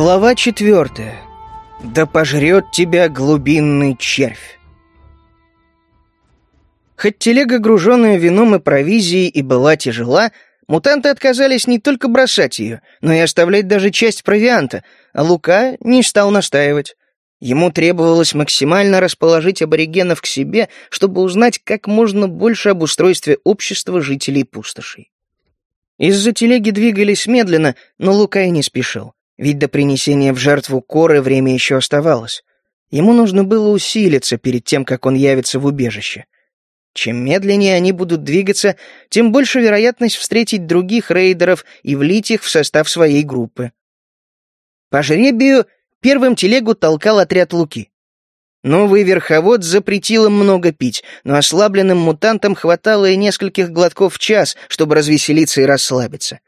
Глава четвертая. Да пожрет тебя глубинный червь. Хоть телега, груженная вином и провизией, и была тяжела, мутанты отказались не только бросать ее, но и оставлять даже часть провианта, а Лука не стал настаивать. Ему требовалось максимально расположить аборигенов к себе, чтобы узнать как можно больше об устройстве общества жителей пустошей. Из-за телеги двигались медленно, но Лука и не спешил. Ведь до принесения в жертву коры время еще оставалось. Ему нужно было усилиться перед тем, как он явится в убежище. Чем медленнее они будут двигаться, тем больше вероятность встретить других рейдеров и влить их в состав своей группы. По жребию первым телегу толкал отряд Луки. Новый верховод запретил им много пить, но ослабленным мутантам хватало и нескольких глотков в час, чтобы развеселиться и расслабиться.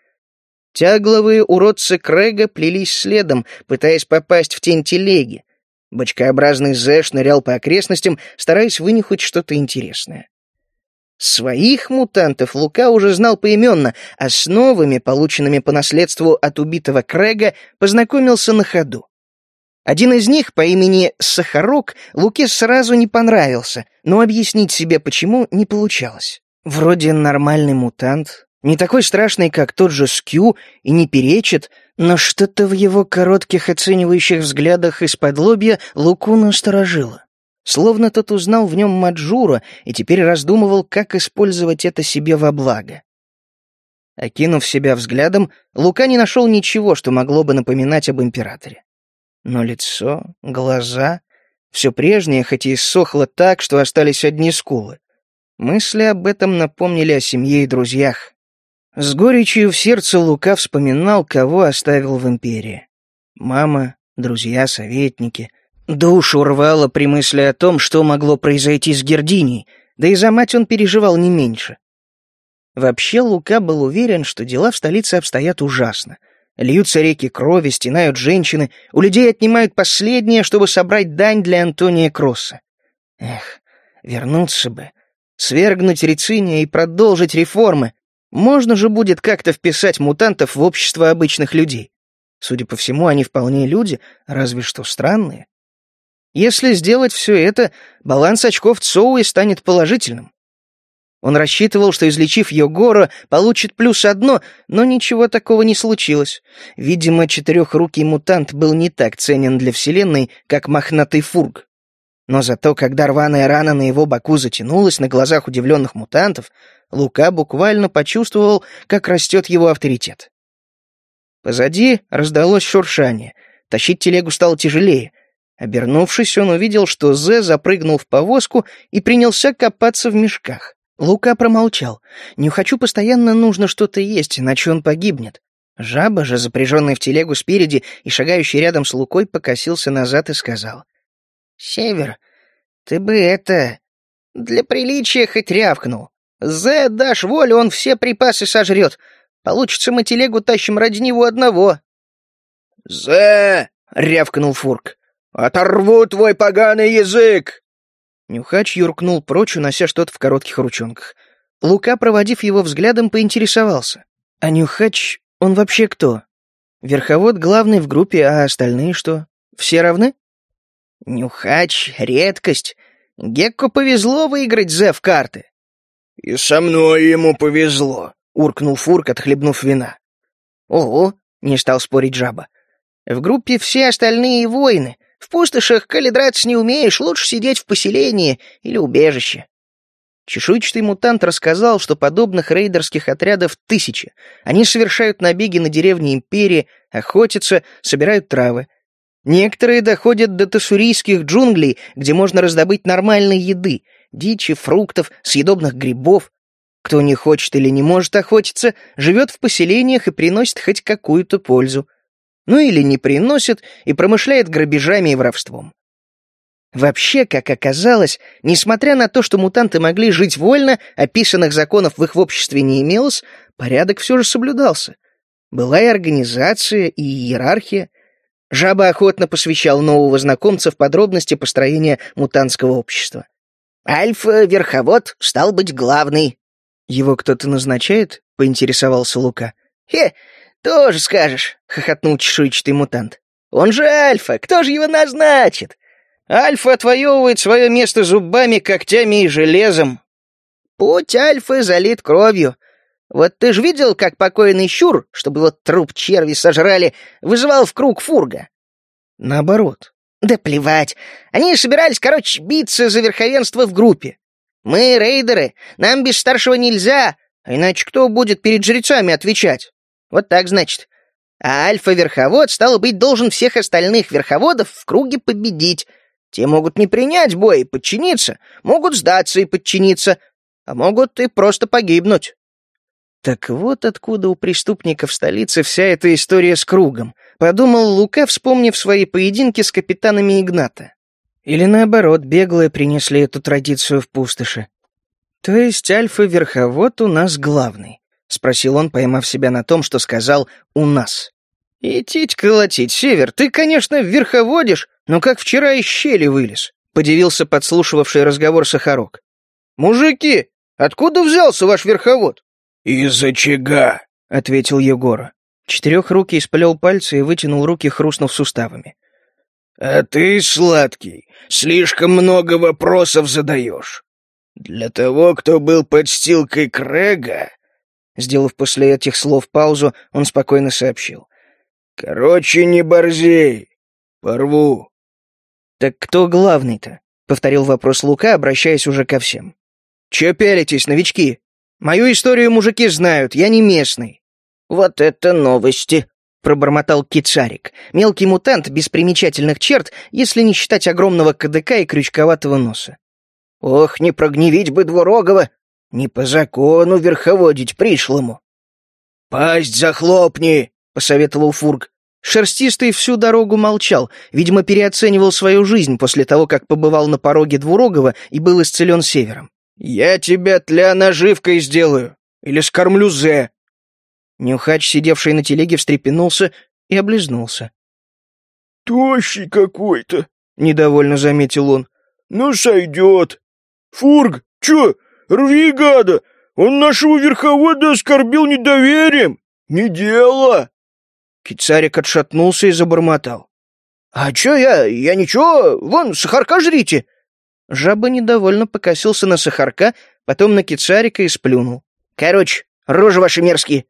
Тягловые уродцы Крэга плелись следом, пытаясь попасть в тень телеги. Бочкообразный Зе шнырял по окрестностям, стараясь вынюхать что-то интересное. Своих мутантов Лука уже знал поименно, а с новыми, полученными по наследству от убитого Крэга, познакомился на ходу. Один из них по имени Сахарок Луке сразу не понравился, но объяснить себе почему не получалось. Вроде нормальный мутант, не такой страшный, как тот же Скью, и не перечит, но что-то в его коротких оценивающих взглядах из-под лобья Луку насторожило. Словно тот узнал в нем Маджура и теперь раздумывал, как использовать это себе во благо. Окинув себя взглядом, Лука не нашел ничего, что могло бы напоминать об императоре. Но лицо, глаза — все прежнее, хоть и иссохло так, что остались одни скулы. Мысли об этом напомнили о семье и друзьях. С горечью в сердце Лука вспоминал, кого оставил в империи. Мама, друзья, советники. Душу рвало при мысли о том, что могло произойти с Гердиней, да и за мать он переживал не меньше. Вообще Лука был уверен, что дела в столице обстоят ужасно. Льются реки крови, стенают женщины, у людей отнимают последнее, чтобы собрать дань для Антония Кросса. Эх, вернуться бы, свергнуть Рициния и продолжить реформы, можно же будет как-то вписать мутантов в общество обычных людей. Судя по всему, они вполне люди, разве что странные. Если сделать все это, баланс очков Цоуи станет положительным. Он рассчитывал, что, излечив Йогора, получит плюс одно, но ничего такого не случилось. Видимо, четырехрукий мутант был не так ценен для Вселенной, как мохнатый фург. Но зато, когда рваная рана на его боку затянулась на глазах удивленных мутантов, Лука буквально почувствовал, как растет его авторитет. Позади раздалось шуршание. Тащить телегу стало тяжелее. Обернувшись, он увидел, что Зе запрыгнул в повозку и принялся копаться в мешках. Лука промолчал. «Нюхачу постоянно нужно что-то есть, иначе он погибнет». Жаба же, запряженный в телегу спереди и шагающий рядом с Лукой, покосился назад и сказал. «Север, ты бы это... Для приличия хоть рявкнул. Зе, дашь волю, он все припасы сожрет. Получится, мы телегу тащим ради него одного». «Зе!» — рявкнул Фурк. «Оторву твой поганый язык!» Нюхач юркнул прочь, унося что-то в коротких ручонках. Лука, проводив его взглядом, поинтересовался. «А Нюхач, он вообще кто? Верховод главный в группе, а остальные что? Все равны?» Нюхач — редкость. Гекко повезло выиграть Зе в карты. И со мной ему повезло, уркнул Фурк, отхлебнув вина. Ого, не стал спорить жаба. В группе все остальные воины. В пустошах, коли драться не умеешь, лучше сидеть в поселении или убежище. Чешуйчатый мутант рассказал, что подобных рейдерских отрядов тысячи. Они совершают набеги на деревни Империи, охотятся, собирают травы. Некоторые доходят до тассурийских джунглей, где можно раздобыть нормальной еды, дичи, фруктов, съедобных грибов. Кто не хочет или не может охотиться, живет в поселениях и приносит хоть какую-то пользу. Ну или не приносит и промышляет грабежами и воровством. Вообще, как оказалось, несмотря на то, что мутанты могли жить вольно, описанных законов в их обществе не имелось, порядок все же соблюдался. Была и организация, и иерархия — Жаба охотно посвящал нового знакомца в подробности построения мутантского общества. «Альфа-верховод стал быть главный». «Его кто-то назначает?» — поинтересовался Лука. «Хе, тоже скажешь», — хохотнул чешуйчатый мутант. Он же Альфа, кто же его назначит? Альфа отвоевывает свое место зубами, когтями и железом. Путь Альфы залит кровью. Вот ты же видел, как покойный Щур, чтобы вот труп черви сожрали, вызывал в круг фурга? Наоборот. Да плевать. Они собирались, короче, биться за верховенство в группе. Мы рейдеры, нам без старшего нельзя, а иначе кто будет перед жрецами отвечать? Вот так, значит. А альфа-верховод, стало быть, должен всех остальных верховодов в круге победить. Те могут не принять бой и подчиниться, могут сдаться и подчиниться, а могут и просто погибнуть. Так вот откуда у преступников столицы вся эта история с кругом, подумал Лука, вспомнив свои поединки с капитанами Игната. Или наоборот, беглые принесли эту традицию в пустоши. То есть альфа-верховод у нас главный, спросил он, поймав себя на том, что сказал «у нас». «Идтить колотить, Север, ты, конечно, верховодишь, но как вчера из щели вылез», — подивился подслушивавший разговор Сахарок. «Мужики, откуда взялся ваш верховод?» «Из очага», — ответил Егора. Четырехрукий сплел пальцы и вытянул руки, хрустнув суставами. «А ты, сладкий, слишком много вопросов задаешь. Для того, кто был подстилкой Крэга...» Сделав после этих слов паузу, он спокойно сообщил. «Короче, не борзей. Порву». «Так кто главный-то?» — повторил вопрос Лука, обращаясь уже ко всем. «Че пялитесь, новички? Мою историю мужики знают, я не местный». «Вот это новости!» — пробормотал Кицарик. Мелкий мутант без примечательных черт, если не считать огромного КДК и крючковатого носа. «Ох, не прогневить бы Двурогова! Не по закону верховодить пришлому!» «Пасть захлопни!» — посоветовал Фург. Шерстистый всю дорогу молчал, видимо, переоценивал свою жизнь после того, как побывал на пороге Двурогова и был исцелен севером. «Я тебя тля наживкой сделаю! Или скормлю Зе!» Нюхач, сидевший на телеге, встрепенулся и облизнулся. «Тощий какой-то!» — недовольно заметил он. «Ну, сойдет! Фург, чё, рви гада! Он нашего верховода оскорбил недоверием! Не дело!» Кицарик отшатнулся и забормотал. «А чё я? Я ничего, вон, сахарка жрите!» Жаба недовольно покосился на сахарка, потом на кицарика и сплюнул. «Короче, рожи ваши мерзкие.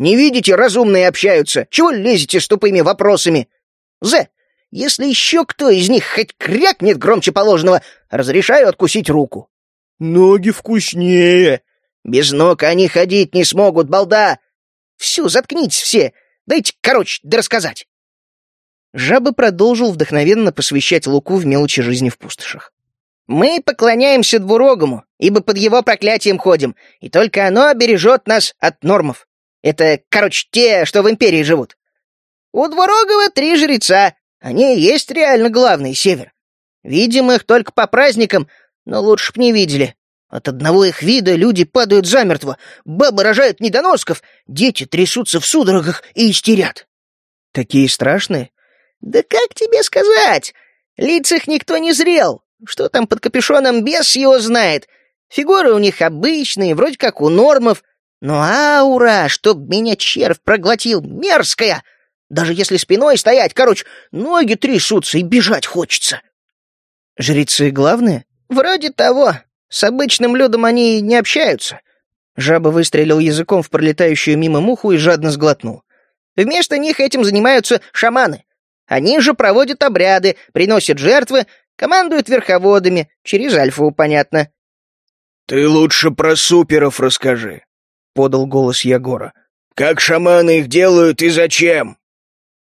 Не видите, разумные общаются. Чего лезете с тупыми вопросами? Зе, если еще кто из них хоть крякнет громче положенного, разрешаю откусить руку». «Ноги вкуснее». «Без ног они ходить не смогут, балда. Всю, заткнитесь все. Дайте, короче, да рассказать». Жаба продолжил вдохновенно посвящать Луку в мелочи жизни в пустошах. Мы поклоняемся двурогому, ибо под его проклятием ходим, и только оно обережет нас от нормов. Это, короче, те, что в Империи живут. У двурогого три жреца, они и есть реально главный север. Видим их только по праздникам, но лучше б не видели. От одного их вида люди падают замертво, бабы рожают недоносков, дети трясутся в судорогах и истерят. Такие страшные? Да как тебе сказать? Лиц их никто не зрел, что там под капюшоном бес его знает? Фигуры у них обычные, вроде как у нормов. Но аура, чтоб меня червь проглотил, мерзкая. Даже если спиной стоять, короче, ноги трясутся и бежать хочется. Жрецы главные? Вроде того. С обычным людом они не общаются. Жаба выстрелил языком в пролетающую мимо муху и жадно сглотнул. Вместо них этим занимаются шаманы. Они же проводят обряды, приносят жертвы, Командует верховодами, через Альфу, понятно. «Ты лучше про суперов расскажи», — подал голос Егора. «Как шаманы их делают и зачем?»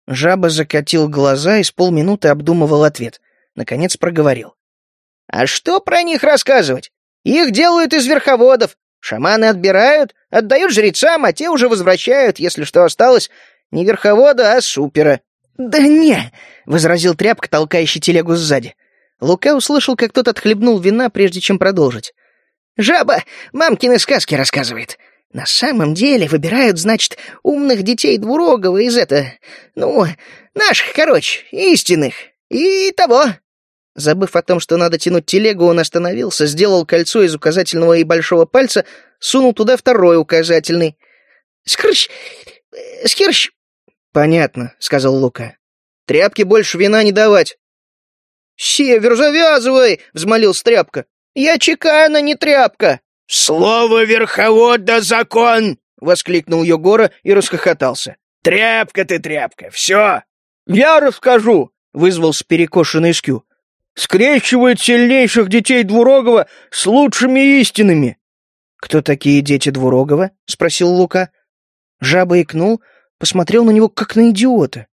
Жаба закатил глаза и с полминуты обдумывал ответ. Наконец проговорил. «А что про них рассказывать? Их делают из верховодов. Шаманы отбирают, отдают жрецам, а те уже возвращают, если что осталось, не верховода, а супера». «Да не!» — возразил тряпка, толкающий телегу сзади. Лука услышал, как тот отхлебнул вина, прежде чем продолжить. «Жаба мамкины сказки рассказывает. На самом деле выбирают, значит, умных детей двурогого из это... Ну, наших, короче, истинных. И того». Забыв о том, что надо тянуть телегу, он остановился, сделал кольцо из указательного и большого пальца, сунул туда второй указательный. «Скрыщ! Скирщ!» «Понятно», — сказал Лука. Тряпке больше вина не давать». «Север, завязывай!» — взмолился Тряпка. «Я чекана, не тряпка!» «Слово верховода закон!» — воскликнул Егора и расхохотался. «Тряпка ты, тряпка, все!» «Я расскажу!» — вызвался перекошенный Скю. «Скрещивает сильнейших детей Двурогова с лучшими истинами!» «Кто такие дети Двурогова?» — спросил Лука. Жаба икнул, посмотрел на него, как на идиота.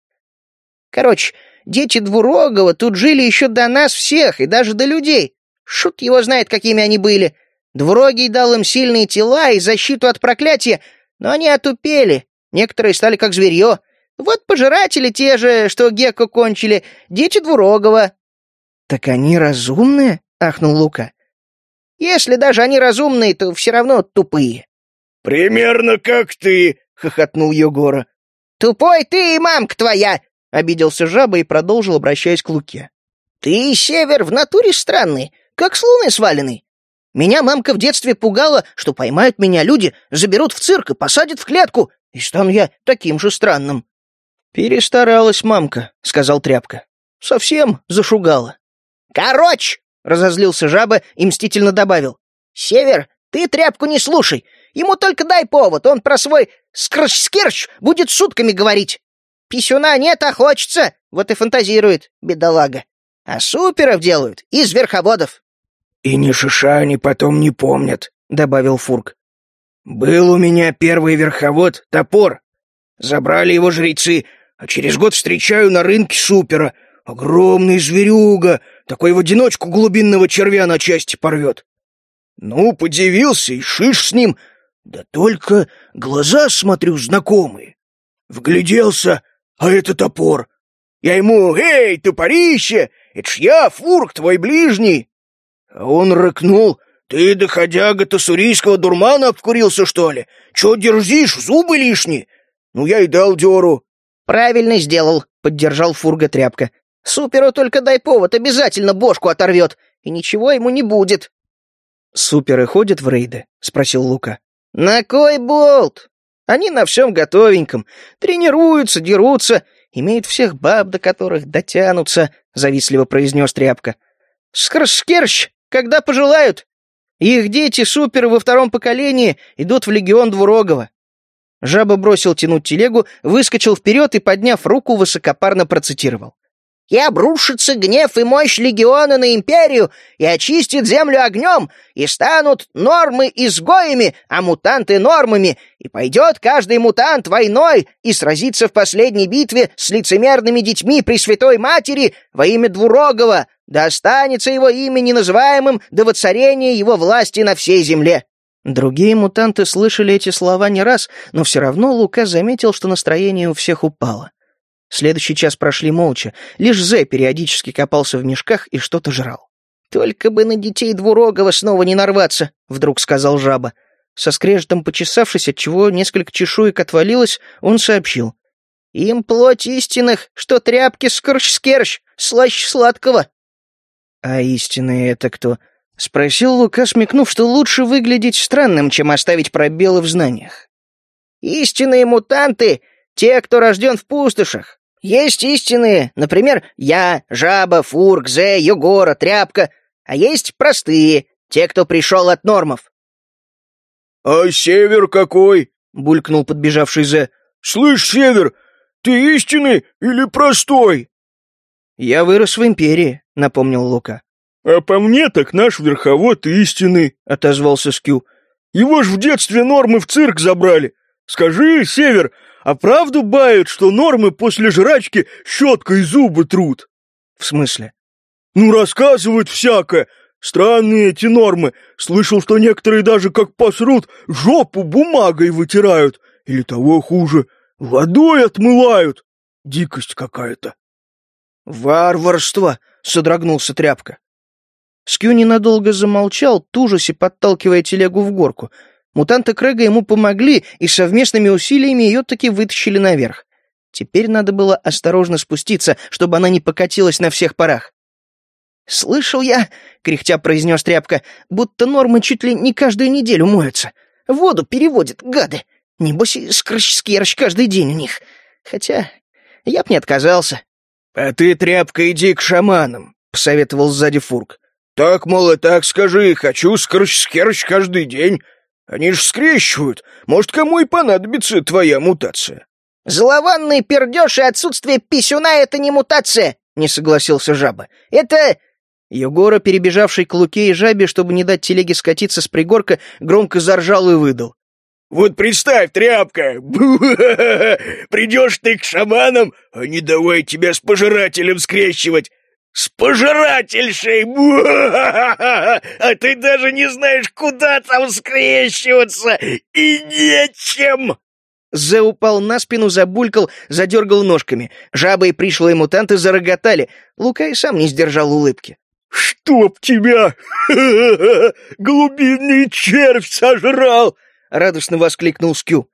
«Короче, дети Двурогова тут жили еще до нас всех и даже до людей. Шут его знает, какими они были. Двурогий дал им сильные тела и защиту от проклятия, но они отупели. Некоторые стали как зверье. Вот пожиратели те же, что Гекко кончили, дети Двурогова». «Так они разумные?» — ахнул Лука. «Если даже они разумные, то все равно тупые». «Примерно как ты!» — хохотнул Егора. «Тупой ты и мамка твоя!» — обиделся жаба и продолжил, обращаясь к Луке. «Ты, Север, в натуре странный, как с луны сваленный. Меня мамка в детстве пугала, что поймают меня люди, заберут в цирк и посадят в клетку, и стану я таким же странным». «Перестаралась мамка», — сказал Тряпка. «Совсем зашугала». «Короче!» — разозлился жаба и мстительно добавил. «Север, ты Тряпку не слушай. Ему только дай повод, он про свой скрш-скерч будет сутками говорить. Писюна нет, а хочется, вот и фантазирует, бедолага. А суперов делают из верховодов. «И ни шиша они потом не помнят», — добавил Фурк. «Был у меня первый верховод, топор. Забрали его жрецы, а через год встречаю на рынке супера. Огромный зверюга, такой в одиночку глубинного червя на части порвет. Ну, подивился и шиш с ним, да только глаза, смотрю, знакомые. Вгляделся, а это топор. Я ему «Эй, топорище, это ж я, Фурк, твой ближний!» А он рыкнул. «Ты, доходяга тассурийского дурмана, обкурился, что ли? Чё дерзишь, зубы лишние?» Ну, я и дал дёру. «Правильно сделал», — поддержал Фурга тряпка. «Суперу только дай повод, обязательно бошку оторвет, и ничего ему не будет». «Суперы ходят в рейды?» — спросил Лука. «На кой болт? Они на всем готовеньком, тренируются, дерутся, имеют всех баб, до которых дотянутся», — завистливо произнес Тряпка. «Скрш-скерщ, когда пожелают. Их дети, суперы во втором поколении, идут в легион Двурогова». Жаба бросил тянуть телегу, выскочил вперед и, подняв руку, высокопарно процитировал. И обрушится гнев и мощь легиона на империю, и очистит землю огнем, и станут нормы изгоями, а мутанты нормами, и пойдет каждый мутант войной и сразится в последней битве с лицемерными детьми Пресвятой Матери во имя Двурогова, да останется его имя неназываемым до воцарения его власти на всей земле». Другие мутанты слышали эти слова не раз, но все равно Лука заметил, что настроение у всех упало. Следующий час прошли молча. Лишь Зе периодически копался в мешках и что-то жрал. «Только бы на детей Двурогова снова не нарваться», — вдруг сказал жаба. Со скрежетом почесавшись, отчего несколько чешуек отвалилось, он сообщил. «Им плоть истинных, что тряпки скорч-скерч, слаще сладкого». «А истинные это кто?» — спросил Лука, смекнув, что лучше выглядеть странным, чем оставить пробелы в знаниях. «Истинные мутанты — те, кто рожден в пустошах. Есть истинные, например, я, Жаба, Фурк, Зе, Югора, Тряпка, а есть простые, те, кто пришел от нормов. — А север какой? — булькнул подбежавший Зе. — Слышь, север, ты истинный или простой? — Я вырос в империи, — напомнил Лука. — А по мне так наш верховод истинный, — отозвался Скю. — Его ж в детстве нормы в цирк забрали. Скажи, север, а правду бают, что нормы после жрачки щеткой зубы трут? В смысле? Ну, рассказывают всякое. Странные эти нормы. Слышал, что некоторые даже как посрут, жопу бумагой вытирают. Или того хуже, водой отмывают. Дикость какая-то. «Варварство!» — содрогнулся тряпка. Скью ненадолго замолчал, тужасе подталкивая телегу в горку — Мутанты Крэга ему помогли, и совместными усилиями ее таки вытащили наверх. Теперь надо было осторожно спуститься, чтобы она не покатилась на всех парах. «Слышал я», — кряхтя произнес тряпка, «будто нормы чуть ли не каждую неделю моются. Воду переводят, гады. Небось, скрыч-скерч каждый день у них. Хотя я б не отказался». «А ты, тряпка, иди к шаманам», — посоветовал сзади Фурк. «Так, мол, и так скажи, хочу скорч-скерч каждый день. Они ж скрещивают. Может, кому и понадобится твоя мутация». «Злованный пердеж и отсутствие писюна — это не мутация», — не согласился жаба. «Это...» Егора, перебежавший к Луке и жабе, чтобы не дать телеге скатиться с пригорка, громко заржал и выдал. «Вот представь, тряпка! Придешь ты к шаманам, они давай тебя с пожирателем скрещивать. С пожирательшей! А ты даже не знаешь, куда там скрещиваться! И нечем!» Зе упал на спину, забулькал, задергал ножками. Жабы и пришлые мутанты зароготали. Лука и сам не сдержал улыбки. «Чтоб тебя! Глубинный червь сожрал!» — радостно воскликнул Скю.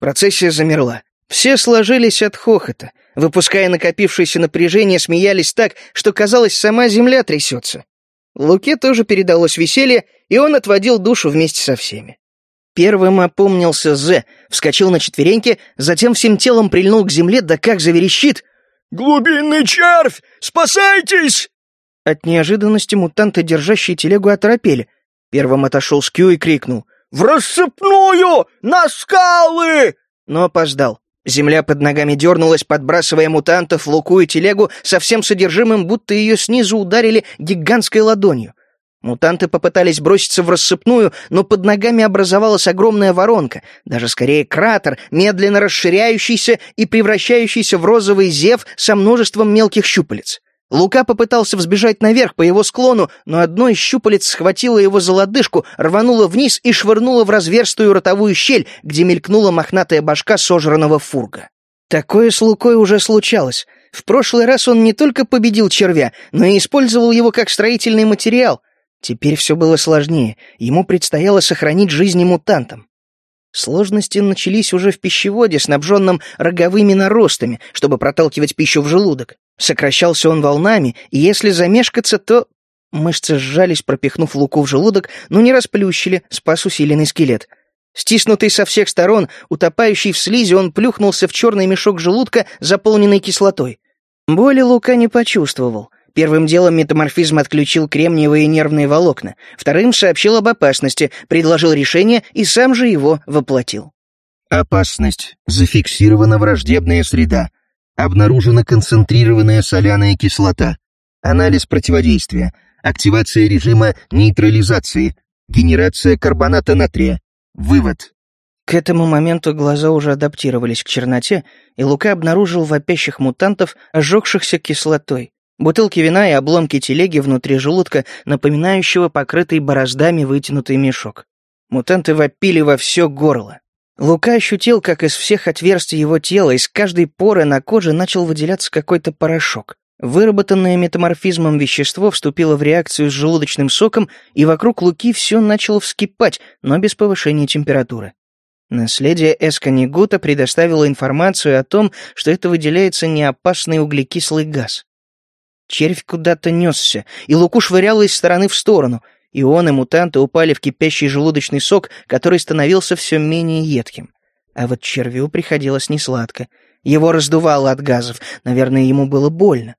Процессия замерла. Все сложились от хохота. Выпуская накопившееся напряжение, смеялись так, что, казалось, сама земля трясется. Луке тоже передалось веселье, и он отводил душу вместе со всеми. Первым опомнился Зе, вскочил на четвереньки, затем всем телом прильнул к земле, да как заверещит. «Глубинный червь! Спасайтесь!» От неожиданности мутанты, держащие телегу, оторопели. Первым отошел Скью и крикнул. «В рассыпную! На скалы!» Но опоздал. Земля под ногами дернулась, подбрасывая мутантов, луку и телегу со всем содержимым, будто ее снизу ударили гигантской ладонью. Мутанты попытались броситься в рассыпную, но под ногами образовалась огромная воронка, даже скорее кратер, медленно расширяющийся и превращающийся в розовый зев со множеством мелких щупалец. Лука попытался взбежать наверх по его склону, но одно из щупалец схватило его за лодыжку, рвануло вниз и швырнуло в разверстую ротовую щель, где мелькнула мохнатая башка сожранного фурга. Такое с Лукой уже случалось. В прошлый раз он не только победил червя, но и использовал его как строительный материал. Теперь все было сложнее, ему предстояло сохранить жизни мутантам. Сложности начались уже в пищеводе, снабженном роговыми наростами, чтобы проталкивать пищу в желудок. Сокращался он волнами, и если замешкаться, то... Мышцы сжались, пропихнув луку в желудок, но не расплющили, спас усиленный скелет. Стиснутый со всех сторон, утопающий в слизи, он плюхнулся в черный мешок желудка, заполненный кислотой. Боли Лука не почувствовал. Первым делом метаморфизм отключил кремниевые нервные волокна, вторым сообщил об опасности, предложил решение и сам же его воплотил. Опасность. Зафиксирована враждебная среда. Обнаружена концентрированная соляная кислота. Анализ противодействия. Активация режима нейтрализации. Генерация карбоната натрия. Вывод. К этому моменту глаза уже адаптировались к черноте, и Лука обнаружил вопящих мутантов, ожегшихся кислотой. Бутылки вина и обломки телеги внутри желудка, напоминающего покрытый бороздами вытянутый мешок. Мутанты вопили во все горло. Лука ощутил, как из всех отверстий его тела, из каждой поры на коже начал выделяться какой-то порошок. Выработанное метаморфизмом вещество вступило в реакцию с желудочным соком, и вокруг Луки все начало вскипать, но без повышения температуры. Наследие Эсканигута предоставило информацию о том, что это выделяется неопасный углекислый газ. Червь куда-то несся, и Луку швыряло из стороны в сторону — и он, и мутанты упали в кипящий желудочный сок, который становился все менее едким. А вот червю приходилось несладко. Его раздувало от газов, наверное, ему было больно.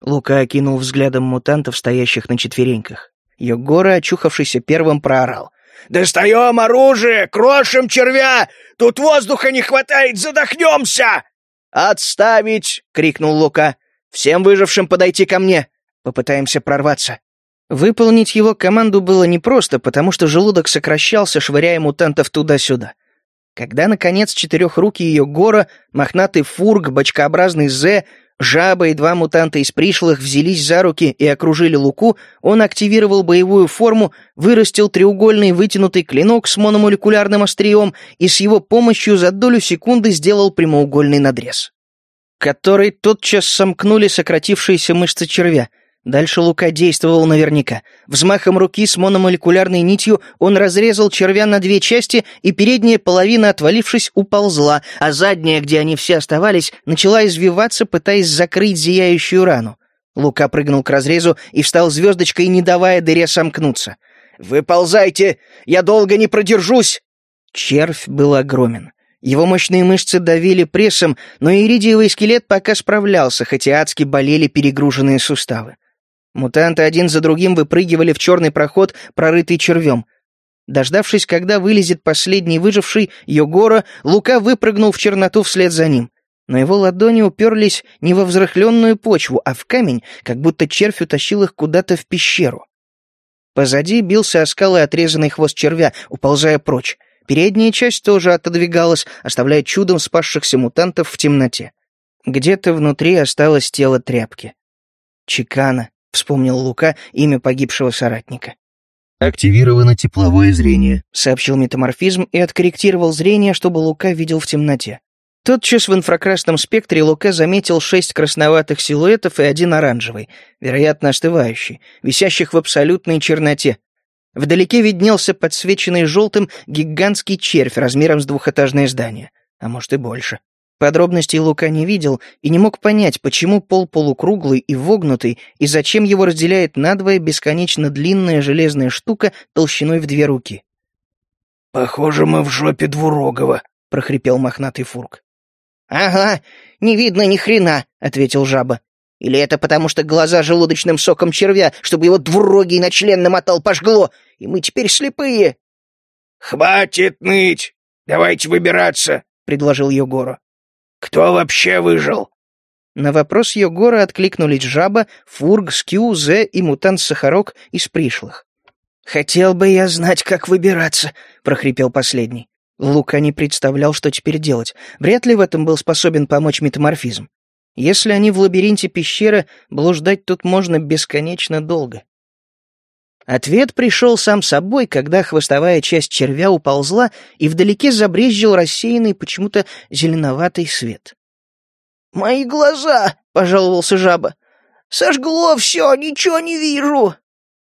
Лука окинул взглядом мутантов, стоящих на четвереньках. Йогора, очухавшийся первым, проорал. «Достаем оружие! Крошим червя! Тут воздуха не хватает! Задохнемся!» «Отставить!» — крикнул Лука. «Всем выжившим подойти ко мне! Попытаемся прорваться!» Выполнить его команду было непросто, потому что желудок сокращался, швыряя мутантов туда-сюда. Когда, наконец, четырехрукий ее гора, мохнатый фург, бочкообразный Зе, жаба и два мутанта из пришлых взялись за руки и окружили Луку, он активировал боевую форму, вырастил треугольный вытянутый клинок с мономолекулярным острием и с его помощью за долю секунды сделал прямоугольный надрез, который тотчас сомкнули сократившиеся мышцы червя — Дальше Лука действовал наверняка. Взмахом руки с мономолекулярной нитью он разрезал червя на две части, и передняя половина, отвалившись, уползла, а задняя, где они все оставались, начала извиваться, пытаясь закрыть зияющую рану. Лука прыгнул к разрезу и встал звездочкой, не давая дыре сомкнуться. «Выползайте! Я долго не продержусь!» Червь был огромен. Его мощные мышцы давили прессом, но иридиевый скелет пока справлялся, хотя адски болели перегруженные суставы. Мутанты один за другим выпрыгивали в черный проход, прорытый червем. Дождавшись, когда вылезет последний выживший, Йогора, Лука выпрыгнул в черноту вслед за ним. Но его ладони уперлись не во взрыхленную почву, а в камень, как будто червь утащил их куда-то в пещеру. Позади бился о скалы отрезанный хвост червя, уползая прочь. Передняя часть тоже отодвигалась, оставляя чудом спасшихся мутантов в темноте. Где-то внутри осталось тело тряпки. Чекана, — вспомнил Лука имя погибшего соратника. «Активировано тепловое зрение», — сообщил метаморфизм и откорректировал зрение, чтобы Лука видел в темноте. Тотчас в инфракрасном спектре Лука заметил шесть красноватых силуэтов и один оранжевый, вероятно, остывающий, висящих в абсолютной черноте. Вдалеке виднелся подсвеченный желтым гигантский червь размером с двухэтажное здание, а может и больше. Подробностей Лука не видел и не мог понять, почему пол полукруглый и вогнутый, и зачем его разделяет надвое бесконечно длинная железная штука толщиной в две руки. «Похоже, мы в жопе двурогого», — прохрипел мохнатый фурк. «Ага, не видно ни хрена», — ответил жаба. «Или это потому, что глаза желудочным соком червя, чтобы его двурогий на член намотал пожгло, и мы теперь слепые?» «Хватит ныть! Давайте выбираться», — предложил Егору. Кто вообще выжил?» На вопрос Йогора откликнулись жаба, фург, скью, зе и мутант-сахарок из пришлых. «Хотел бы я знать, как выбираться», — прохрипел последний. Лука не представлял, что теперь делать. Вряд ли в этом был способен помочь метаморфизм. Если они в лабиринте пещеры, блуждать тут можно бесконечно долго. Ответ пришел сам собой, когда хвостовая часть червя уползла, и вдалеке забрезжил рассеянный почему-то зеленоватый свет. «Мои глаза!» — пожаловался жаба. «Сожгло все, ничего не вижу!»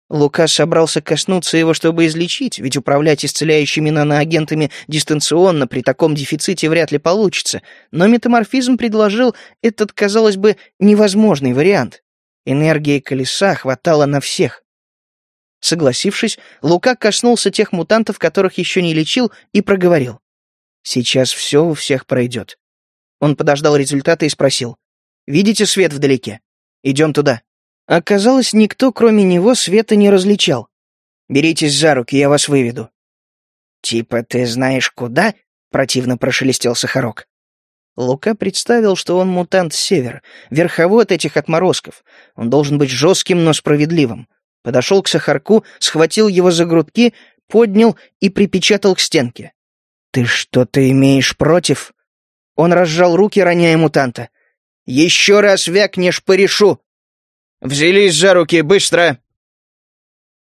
Лука собрался коснуться его, чтобы излечить, ведь управлять исцеляющими наноагентами дистанционно при таком дефиците вряд ли получится, но метаморфизм предложил этот, казалось бы, невозможный вариант. Энергии колеса хватало на всех. Согласившись, Лука коснулся тех мутантов, которых еще не лечил, и проговорил. «Сейчас все у всех пройдет». Он подождал результата и спросил. «Видите свет вдалеке? Идем туда». Оказалось, никто, кроме него, света не различал. «Беритесь за руки, я вас выведу». «Типа ты знаешь куда?» — противно прошелестел Сахарок. Лука представил, что он мутант Север, верховод этих отморозков. Он должен быть жестким, но справедливым. Подошел к Сахарку, схватил его за грудки, поднял и припечатал к стенке. «Ты что-то имеешь против?» Он разжал руки, роняя мутанта. «Еще раз вякнешь, порешу!» «Взялись за руки, быстро!»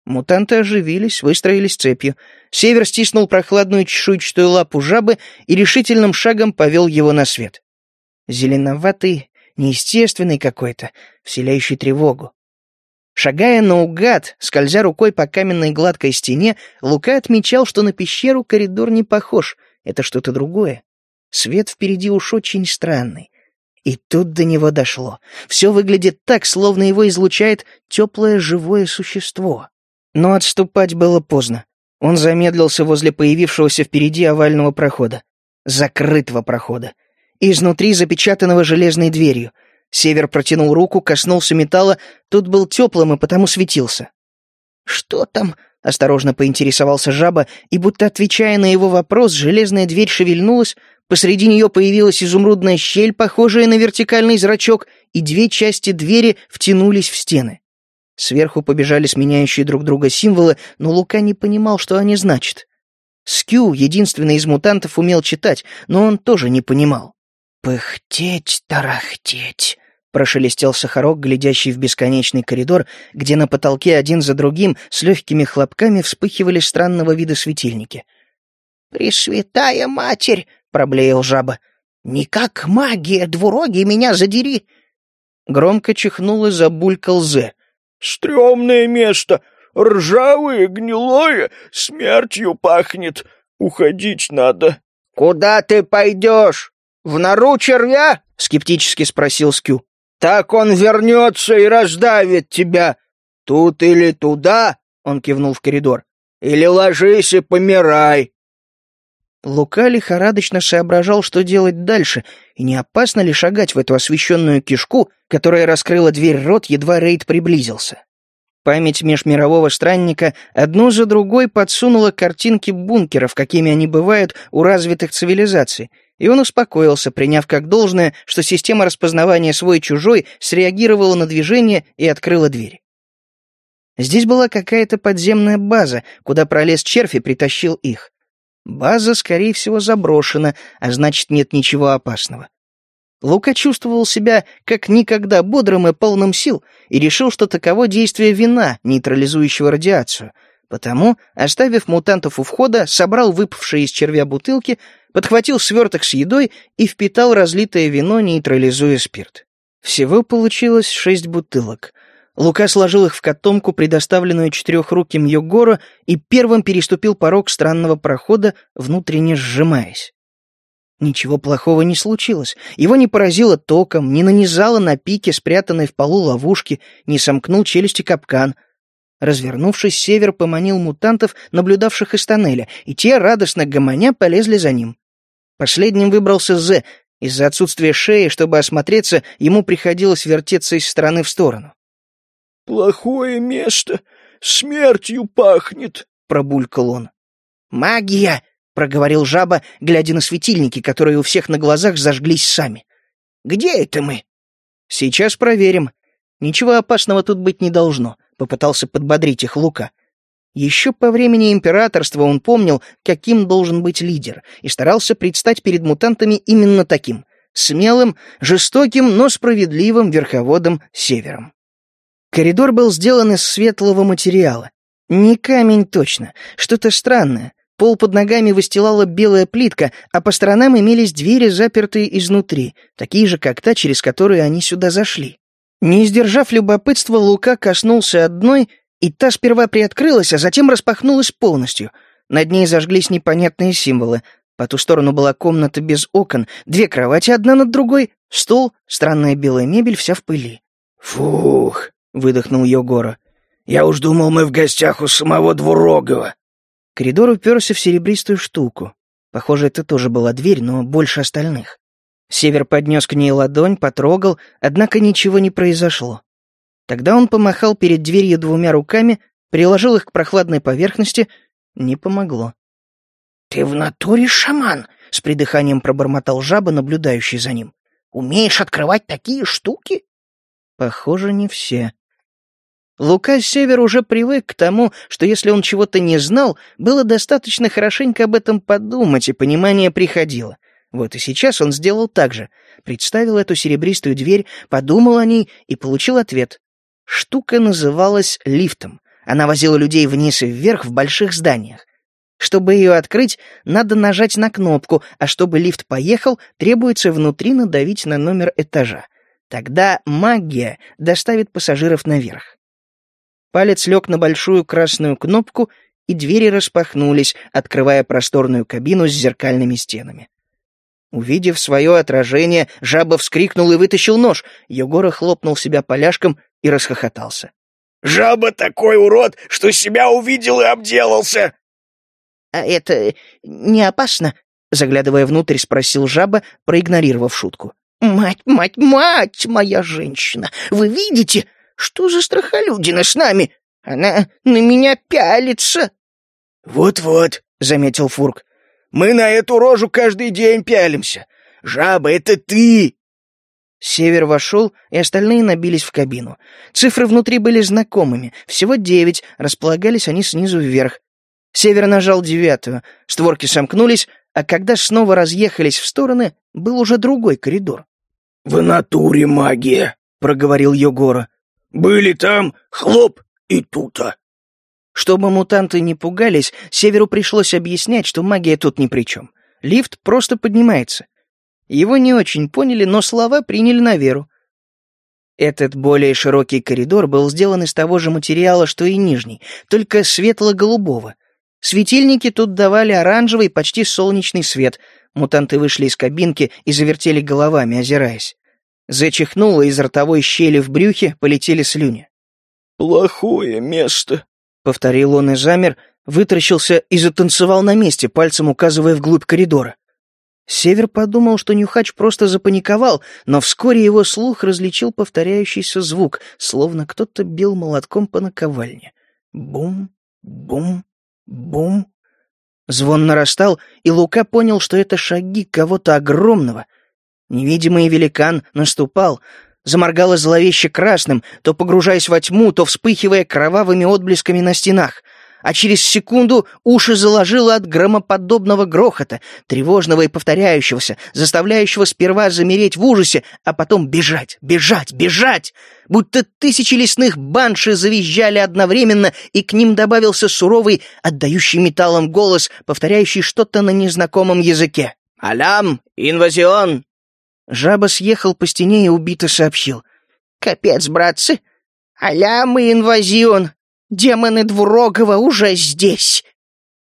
Мутанты оживились, выстроились цепью. Север стиснул прохладную чешуйчатую лапу жабы и решительным шагом повел его на свет. Зеленоватый, неестественный какой-то, вселяющий тревогу. Шагая наугад, скользя рукой по каменной гладкой стене, Лука отмечал, что на пещеру коридор не похож, это что-то другое. Свет впереди уж очень странный. И тут до него дошло. Все выглядит так, словно его излучает теплое живое существо. Но отступать было поздно. Он замедлился возле появившегося впереди овального прохода. Закрытого прохода. Изнутри запечатанного железной дверью — Север протянул руку, коснулся металла, тут был теплым и потому светился. «Что там?» — осторожно поинтересовался жаба, и, будто отвечая на его вопрос, железная дверь шевельнулась, посреди нее появилась изумрудная щель, похожая на вертикальный зрачок, и две части двери втянулись в стены. Сверху побежали сменяющие друг друга символы, но Лука не понимал, что они значат. Скю, единственный из мутантов, умел читать, но он тоже не понимал. «Пыхтеть, тарахтеть», — прошелестел Сахарок, глядящий в бесконечный коридор, где на потолке один за другим с легкими хлопками вспыхивали странного вида светильники. «Пресвятая Матерь!» — проблеял жаба. «Никак магия, двуроги, меня задери!» Громко чихнул и забулькал Зе. «Стремное место! Ржавое, гнилое, смертью пахнет! Уходить надо!» «Куда ты пойдешь?» «В нору червя?» — скептически спросил Скю. «Так он вернется и раздавит тебя. Тут или туда?» — он кивнул в коридор. «Или ложись и помирай». Лука лихорадочно соображал, что делать дальше, и не опасно ли шагать в эту освещенную кишку, которая раскрыла дверь рот, едва рейд приблизился. Память межмирового странника одну за другой подсунула картинки бункеров, какими они бывают у развитых цивилизаций, и он успокоился, приняв как должное, что система распознавания свой-чужой среагировала на движение и открыла дверь. Здесь была какая-то подземная база, куда пролез червь и притащил их. База, скорее всего, заброшена, а значит, нет ничего опасного. Лука чувствовал себя как никогда бодрым и полным сил и решил, что таково действие вина, нейтрализующего радиацию. Потому, оставив мутантов у входа, собрал выпавшие из червя бутылки, подхватил сверток с едой и впитал разлитое вино, нейтрализуя спирт. Всего получилось шесть бутылок. Лука сложил их в котомку, предоставленную четырехруким Йогоро, и первым переступил порог странного прохода, внутренне сжимаясь. Ничего плохого не случилось. Его не поразило током, не нанизало на пике, спрятанной в полу ловушки, не сомкнул челюсти капкан. Развернувшись, Север поманил мутантов, наблюдавших из тоннеля, и те, радостно гомоня, полезли за ним. Последним выбрался Зе. Из-за отсутствия шеи, чтобы осмотреться, ему приходилось вертеться из стороны в сторону. «Плохое место, смертью пахнет», — пробулькал он. «Магия!» проговорил жаба, глядя на светильники, которые у всех на глазах зажглись сами. «Где это мы?» «Сейчас проверим. Ничего опасного тут быть не должно», — попытался подбодрить их Лука. Еще по времени императорства он помнил, каким должен быть лидер, и старался предстать перед мутантами именно таким — смелым, жестоким, но справедливым верховодом Севером. Коридор был сделан из светлого материала. Не камень точно, что-то странное, Пол под ногами выстилала белая плитка, а по сторонам имелись двери, запертые изнутри, такие же, как та, через которую они сюда зашли. Не сдержав любопытства, Лука коснулся одной, и та сперва приоткрылась, а затем распахнулась полностью. Над ней зажглись непонятные символы. По ту сторону была комната без окон, две кровати одна над другой, стол, странная белая мебель, вся в пыли. «Фух!» — выдохнул Йогора. «Я уж думал, мы в гостях у самого Двурогова». Коридор уперся в серебристую штуку. Похоже, это тоже была дверь, но больше остальных. Север поднес к ней ладонь, потрогал, однако ничего не произошло. Тогда он помахал перед дверью двумя руками, приложил их к прохладной поверхности. Не помогло. «Ты в натуре шаман?» — с придыханием пробормотал жаба, наблюдающий за ним. «Умеешь открывать такие штуки?» «Похоже, не все», Лука Север уже привык к тому, что если он чего-то не знал, было достаточно хорошенько об этом подумать, и понимание приходило. Вот и сейчас он сделал так же. Представил эту серебристую дверь, подумал о ней и получил ответ. Штука называлась лифтом. Она возила людей вниз и вверх в больших зданиях. Чтобы ее открыть, надо нажать на кнопку, а чтобы лифт поехал, требуется внутри надавить на номер этажа. Тогда магия доставит пассажиров наверх. Палец лег на большую красную кнопку, и двери распахнулись, открывая просторную кабину с зеркальными стенами. Увидев свое отражение, жаба вскрикнул и вытащил нож. Егора хлопнул себя поляшком и расхохотался. «Жаба такой урод, что себя увидел и обделался!» «А это не опасно?» — заглядывая внутрь, спросил жаба, проигнорировав шутку. «Мать, мать, мать, моя женщина! Вы видите? Что за страхолюдина с нами? Она на меня пялится!» «Вот-вот», — заметил Фурк, — «мы на эту рожу каждый день пялимся. Жаба, это ты!» Север вошел, и остальные набились в кабину. Цифры внутри были знакомыми, всего девять, располагались они снизу вверх. Север нажал девятую, створки сомкнулись, а когда снова разъехались в стороны, был уже другой коридор. «В натуре магия», — проговорил Йогора. Были там, хлоп, и тута. Чтобы мутанты не пугались, Северу пришлось объяснять, что магия тут ни при чем. Лифт просто поднимается. Его не очень поняли, но слова приняли на веру. Этот более широкий коридор был сделан из того же материала, что и нижний, только светло-голубого. Светильники тут давали оранжевый, почти солнечный свет. Мутанты вышли из кабинки и завертели головами, озираясь. Зачихнуло из ротовой щели в брюхе, полетели слюни. «Плохое место», — повторил он и замер, Вытращился и затанцевал на месте, пальцем указывая вглубь коридора. Север подумал, что Нюхач просто запаниковал, но вскоре его слух различил повторяющийся звук, словно кто-то бил молотком по наковальне. Бум, бум, бум. Звон нарастал, и Лука понял, что это шаги кого-то огромного. Невидимый великан наступал, заморгало зловеще красным, то погружаясь во тьму, то вспыхивая кровавыми отблесками на стенах а через секунду уши заложило от громоподобного грохота, тревожного и повторяющегося, заставляющего сперва замереть в ужасе, а потом бежать, бежать, бежать! Будто тысячи лесных банши завизжали одновременно, и к ним добавился суровый, отдающий металлом голос, повторяющий что-то на незнакомом языке. «Алям! Инвазион!» Жаба съехал по стене и убито сообщил. «Капец, братцы! Алям и инвазион! Демоны Двурогова уже здесь!»